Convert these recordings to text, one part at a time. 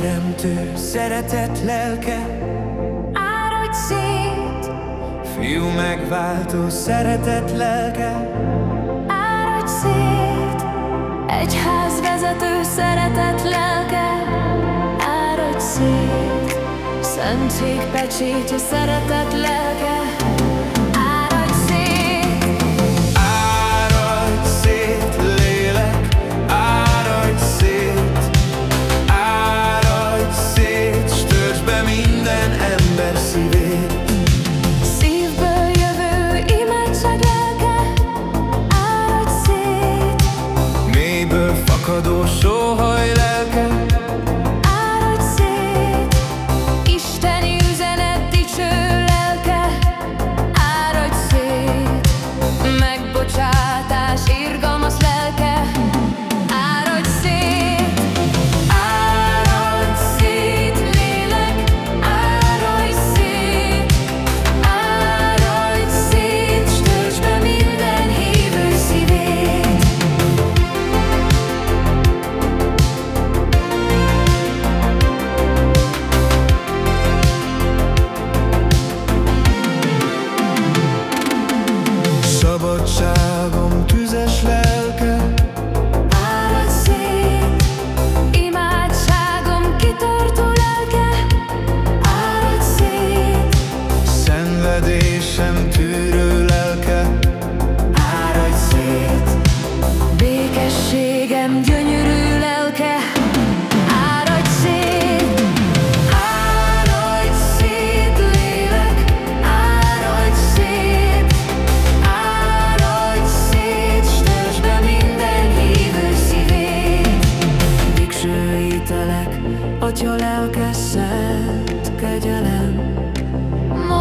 teremtő szeretett lelke. Áradj szét. Fiú megváltó szeretett lelke. Áradj szét. Egyház vezető szeretett lelke. Áradj szét. Szentség pecsétje szeretett lelke. kadar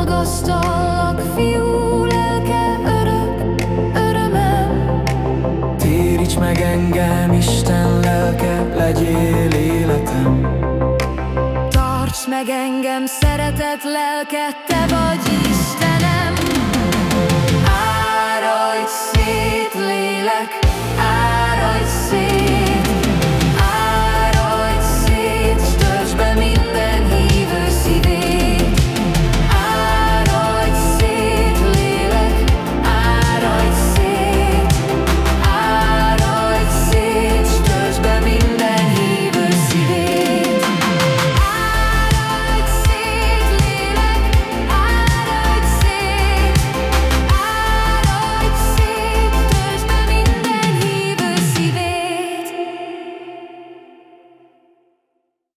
Magasztallak, fiú lelke örök, örömem. Téríts meg engem, Isten lelke, legyél életem. Tarts meg engem, szeretet lelke, te vagy Isten.